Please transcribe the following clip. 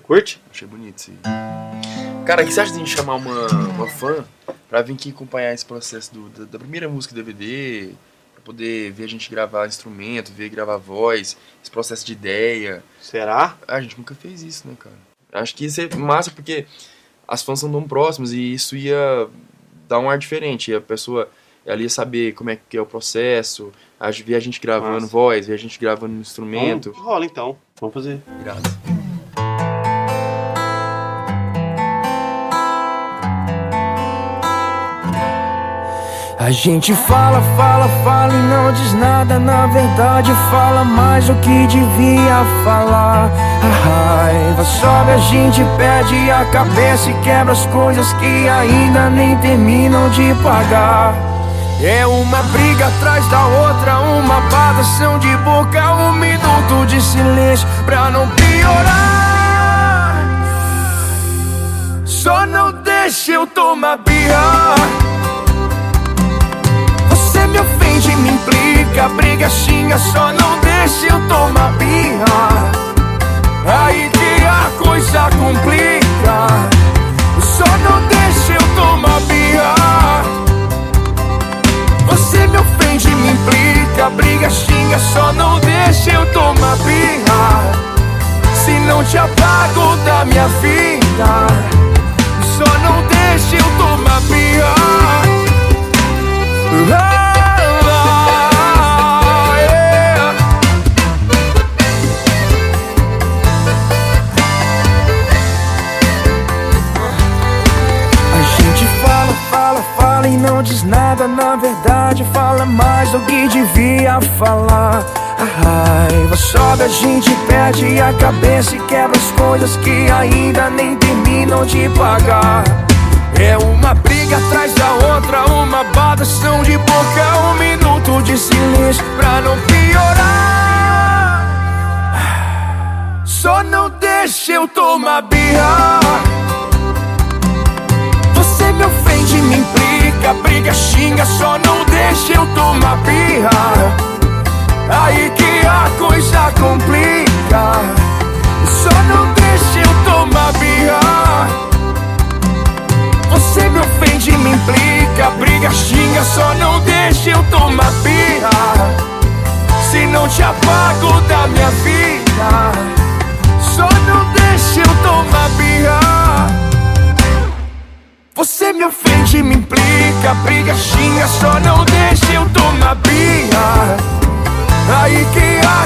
Curte? Achei bonito aí. Cara, o que você acha de a gente chamar uma, uma fã pra vir aqui acompanhar esse processo do, da, da primeira música do DVD, pra poder ver a gente gravar instrumento, ver gravar voz, esse processo de ideia. Será? Ah, a gente nunca fez isso, né, cara? Acho que isso é massa porque as fãs são tão próximas e isso ia dar um ar diferente. E a pessoa ela ia saber como é que é o processo, ver a gente gravando Massa. voz, ver a gente gravando instrumento. Vamos, rola então. Vamos fazer. Irado. A gente fala, fala, fala e não diz nada. Na verdade, fala mais do que devia falar. A raiva sobe, a gente perde a cabeça e quebra as coisas que ainda nem terminam de pagar. É uma briga atrás da outra, uma badação de boca, um minuto de silêncio pra não piorar. Só não deixa eu tomar birra. Xinga, só não deixa eu tomar birra. Aí que a coisa complica. Só não deixa eu tomar birra. Você me ofende, me implica, briga, xinga, só não deixa eu tomar birra. Se não te apago da minha vida, não diz nada. Na verdade, fala mais do que devia falar. A raiva sobe, a gente perde a cabeça e quebra as coisas que ainda nem terminam de pagar. É uma briga atrás da outra, uma badação de boca, um minuto de silêncio pra não piorar. Só não deixa eu tomar birra. Implica, briga, xinga, só não deixa eu tomar birra. Se não te apago da minha vida, só não deixa eu tomar birra. Você me ofende, me implica, briga, xinga, só não deixa eu tomar birra. Aí que a coisa complica.